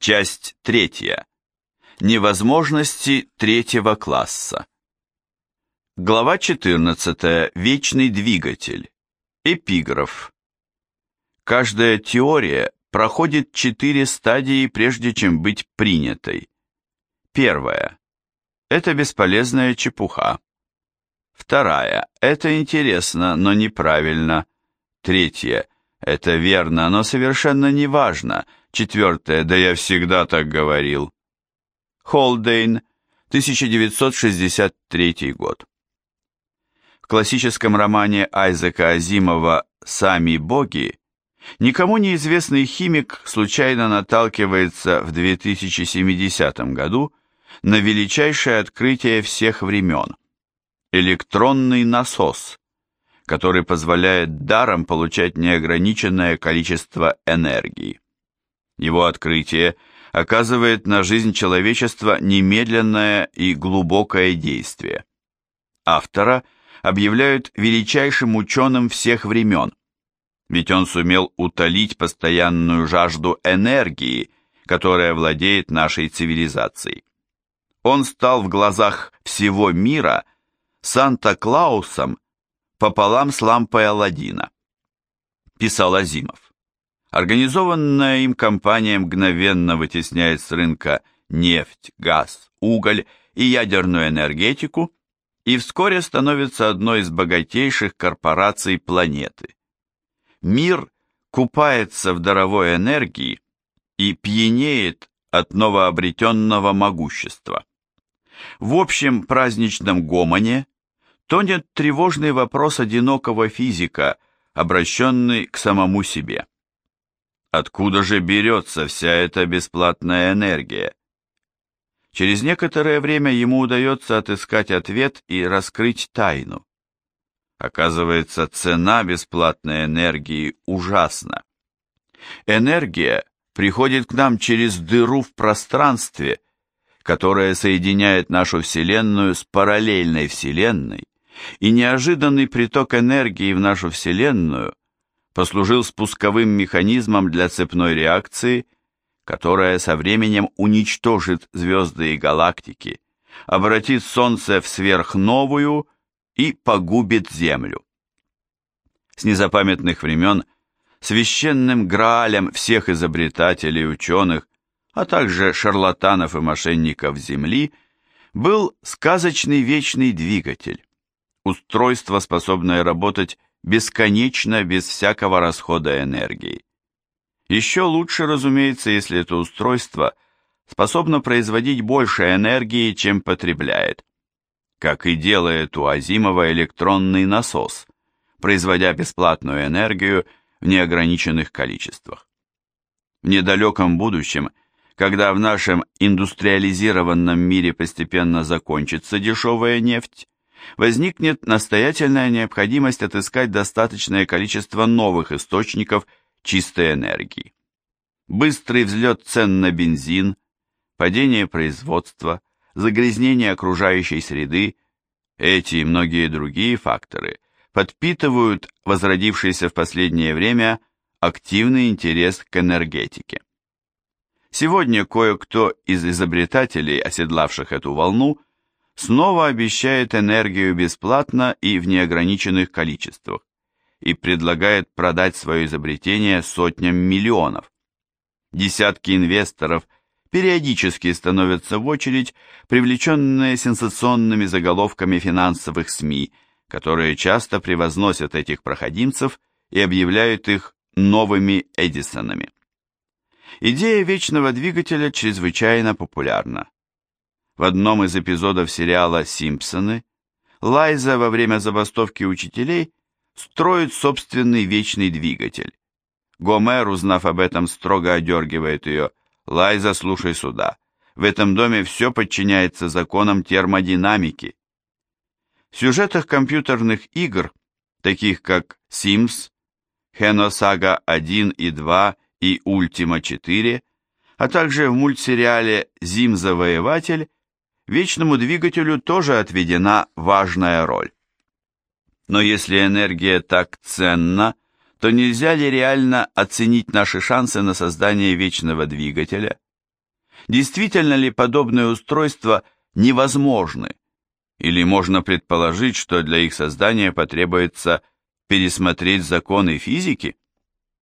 Часть третья. Невозможности третьего класса. Глава 14. Вечный двигатель. Эпиграф. Каждая теория проходит четыре стадии, прежде чем быть принятой. Первая. Это бесполезная чепуха. Вторая. Это интересно, но неправильно. Третья. Это верно, но совершенно не важно. Четвертое. Да я всегда так говорил. Холдейн, 1963 год. В классическом романе Айзека Азимова «Сами боги» никому неизвестный химик случайно наталкивается в 2070 году на величайшее открытие всех времен – электронный насос, который позволяет даром получать неограниченное количество энергии. Его открытие – оказывает на жизнь человечества немедленное и глубокое действие. Автора объявляют величайшим ученым всех времен, ведь он сумел утолить постоянную жажду энергии, которая владеет нашей цивилизацией. Он стал в глазах всего мира Санта-Клаусом пополам с лампой Аладдина, писал Азимов. Организованная им компания мгновенно вытесняет с рынка нефть, газ, уголь и ядерную энергетику и вскоре становится одной из богатейших корпораций планеты. Мир купается в даровой энергии и пьянеет от новообретенного могущества. В общем праздничном гомоне тонет тревожный вопрос одинокого физика, обращенный к самому себе. Откуда же берется вся эта бесплатная энергия? Через некоторое время ему удается отыскать ответ и раскрыть тайну. Оказывается, цена бесплатной энергии ужасна. Энергия приходит к нам через дыру в пространстве, которая соединяет нашу Вселенную с параллельной Вселенной, и неожиданный приток энергии в нашу Вселенную послужил спусковым механизмом для цепной реакции, которая со временем уничтожит звезды и галактики, обратит Солнце в сверхновую и погубит Землю. С незапамятных времен священным граалем всех изобретателей и ученых, а также шарлатанов и мошенников Земли, был сказочный вечный двигатель, устройство, способное работать бесконечно без всякого расхода энергии. Еще лучше, разумеется, если это устройство способно производить больше энергии, чем потребляет, как и делает у Азимова электронный насос, производя бесплатную энергию в неограниченных количествах. В недалеком будущем, когда в нашем индустриализированном мире постепенно закончится дешевая нефть, возникнет настоятельная необходимость отыскать достаточное количество новых источников чистой энергии. Быстрый взлет цен на бензин, падение производства, загрязнение окружающей среды, эти и многие другие факторы подпитывают возродившийся в последнее время активный интерес к энергетике. Сегодня кое-кто из изобретателей, оседлавших эту волну, снова обещает энергию бесплатно и в неограниченных количествах и предлагает продать свое изобретение сотням миллионов. Десятки инвесторов периодически становятся в очередь, привлеченные сенсационными заголовками финансовых СМИ, которые часто превозносят этих проходимцев и объявляют их новыми Эдисонами. Идея вечного двигателя чрезвычайно популярна. В одном из эпизодов сериала «Симпсоны» Лайза во время забастовки учителей строит собственный вечный двигатель. Гомер, узнав об этом, строго одергивает ее. «Лайза, слушай сюда. В этом доме все подчиняется законам термодинамики». В сюжетах компьютерных игр, таких как Sims, Хеносага 1 и 2 и Ультима 4, а также в мультсериале «Зим-завоеватель» вечному двигателю тоже отведена важная роль. Но если энергия так ценна, то нельзя ли реально оценить наши шансы на создание вечного двигателя? Действительно ли подобные устройства невозможны? Или можно предположить, что для их создания потребуется пересмотреть законы физики?